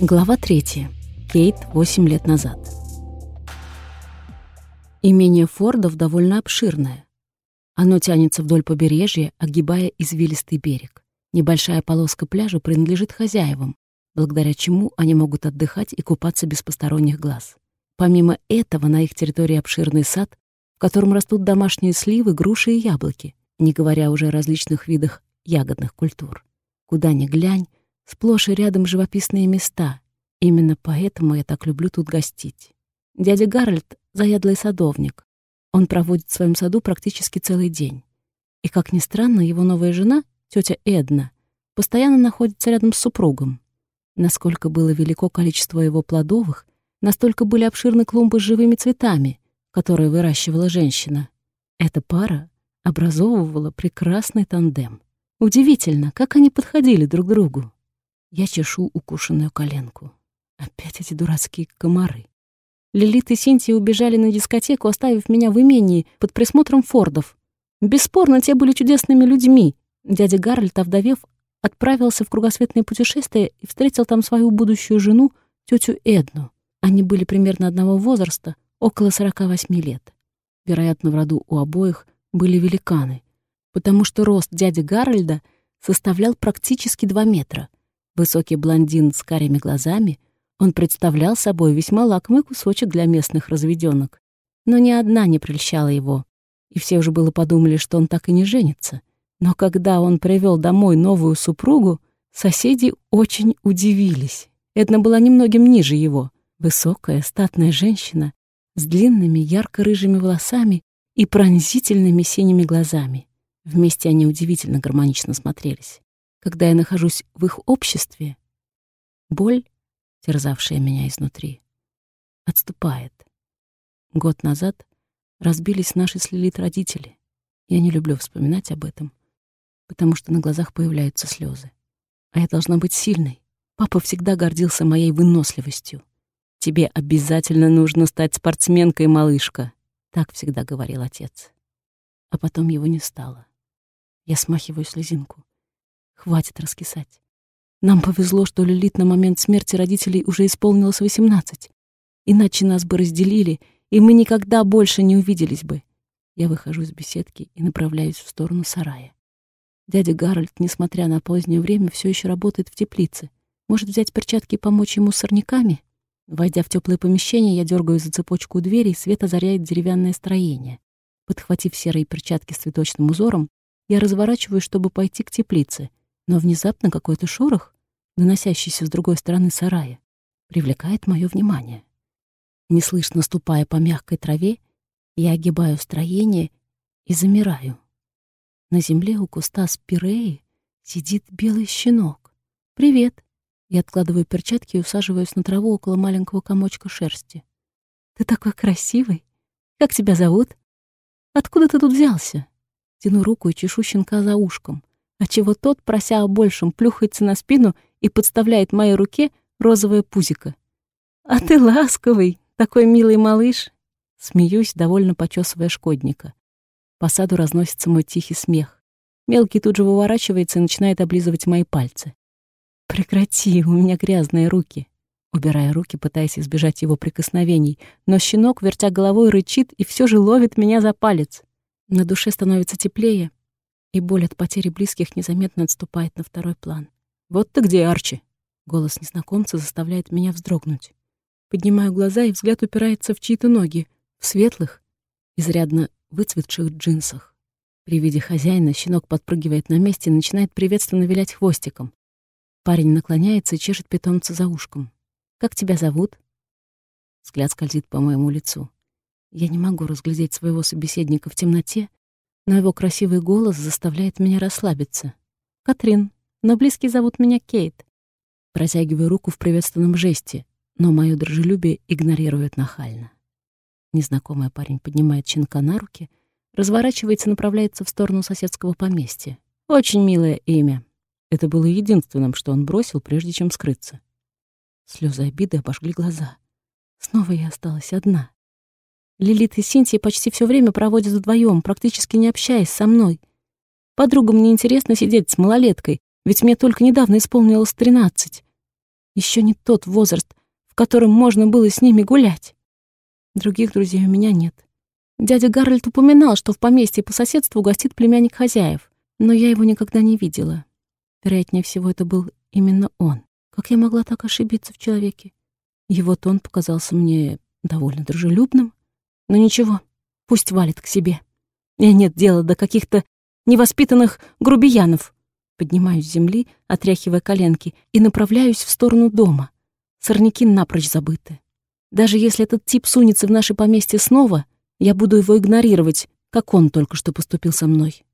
Глава 3. Кейт 8 лет назад. Имение Фордов довольно обширное. Оно тянется вдоль побережья, огибая извилистый берег. Небольшая полоска пляжа принадлежит хозяевам, благодаря чему они могут отдыхать и купаться без посторонних глаз. Помимо этого, на их территории обширный сад, в котором растут домашние сливы, груши и яблоки, не говоря уже о различных видах ягодных культур. Куда ни глянь, Сплошь и рядом живописные места. Именно поэтому я так люблю тут гостить. Дядя Гарольд — заядлый садовник. Он проводит в своем саду практически целый день. И, как ни странно, его новая жена, тетя Эдна, постоянно находится рядом с супругом. Насколько было велико количество его плодовых, настолько были обширны клумбы с живыми цветами, которые выращивала женщина. Эта пара образовывала прекрасный тандем. Удивительно, как они подходили друг к другу. Я чешу укушенную коленку. Опять эти дурацкие комары. Лилит и Синтия убежали на дискотеку, оставив меня в имении под присмотром Фордов. Бесспорно, те были чудесными людьми. Дядя Гарольд, овдовев, отправился в кругосветное путешествие и встретил там свою будущую жену, тетю Эдну. Они были примерно одного возраста, около 48 лет. Вероятно, в роду у обоих были великаны, потому что рост дяди Гарольда составлял практически 2 метра. Высокий блондин с карими глазами, он представлял собой весьма лакомый кусочек для местных разведёнок. Но ни одна не прельщала его, и все уже было подумали, что он так и не женится. Но когда он привел домой новую супругу, соседи очень удивились. Эдна была немногим ниже его. Высокая, статная женщина с длинными ярко-рыжими волосами и пронзительными синими глазами. Вместе они удивительно гармонично смотрелись когда я нахожусь в их обществе, боль, терзавшая меня изнутри, отступает. Год назад разбились наши с родители. Я не люблю вспоминать об этом, потому что на глазах появляются слезы. А я должна быть сильной. Папа всегда гордился моей выносливостью. «Тебе обязательно нужно стать спортсменкой, малышка», — так всегда говорил отец. А потом его не стало. Я смахиваю слезинку. Хватит раскисать. Нам повезло, что Лилит на момент смерти родителей уже исполнилось восемнадцать. Иначе нас бы разделили, и мы никогда больше не увиделись бы. Я выхожу из беседки и направляюсь в сторону сарая. Дядя Гарольд, несмотря на позднее время, все еще работает в теплице. Может взять перчатки и помочь ему с сорняками? Войдя в теплое помещение, я дергаю за цепочку двери, и свет озаряет деревянное строение. Подхватив серые перчатки с цветочным узором, я разворачиваюсь, чтобы пойти к теплице — но внезапно какой-то шорох, доносящийся с другой стороны сарая, привлекает мое внимание. Неслышно ступая по мягкой траве, я огибаю строение и замираю. На земле у куста спиреи сидит белый щенок. «Привет!» Я откладываю перчатки и усаживаюсь на траву около маленького комочка шерсти. «Ты такой красивый! Как тебя зовут? Откуда ты тут взялся?» Тяну руку и чешу щенка за ушком отчего тот, прося о большем, плюхается на спину и подставляет моей руке розовое пузико. «А ты ласковый, такой милый малыш!» Смеюсь, довольно почесывая шкодника. По саду разносится мой тихий смех. Мелкий тут же выворачивается и начинает облизывать мои пальцы. «Прекрати, у меня грязные руки!» Убирая руки, пытаясь избежать его прикосновений, но щенок, вертя головой, рычит и все же ловит меня за палец. На душе становится теплее, и боль от потери близких незаметно отступает на второй план. «Вот ты где, Арчи!» Голос незнакомца заставляет меня вздрогнуть. Поднимаю глаза, и взгляд упирается в чьи-то ноги, в светлых, изрядно выцветших джинсах. При виде хозяина щенок подпрыгивает на месте и начинает приветственно вилять хвостиком. Парень наклоняется и чешет питомца за ушком. «Как тебя зовут?» Взгляд скользит по моему лицу. Я не могу разглядеть своего собеседника в темноте, но его красивый голос заставляет меня расслабиться. «Катрин, но близкие зовут меня Кейт». Протягиваю руку в приветственном жесте, но мое дружелюбие игнорирует нахально. Незнакомый парень поднимает щенка на руки, разворачивается и направляется в сторону соседского поместья. Очень милое имя. Это было единственным, что он бросил, прежде чем скрыться. Слезы обиды обожгли глаза. Снова я осталась одна. Лилит и Синтия почти все время проводят вдвоем, практически не общаясь со мной. Подругам мне интересно сидеть с малолеткой, ведь мне только недавно исполнилось тринадцать. Еще не тот возраст, в котором можно было с ними гулять. Других друзей у меня нет. Дядя Гарольд упоминал, что в поместье по соседству гостит племянник хозяев, но я его никогда не видела. Вероятнее всего, это был именно он. Как я могла так ошибиться в человеке? Его тон показался мне довольно дружелюбным. Но ничего, пусть валит к себе. И нет дела до каких-то невоспитанных грубиянов. Поднимаюсь с земли, отряхивая коленки, и направляюсь в сторону дома. Сорняки напрочь забыты. Даже если этот тип сунется в наше поместье снова, я буду его игнорировать, как он только что поступил со мной.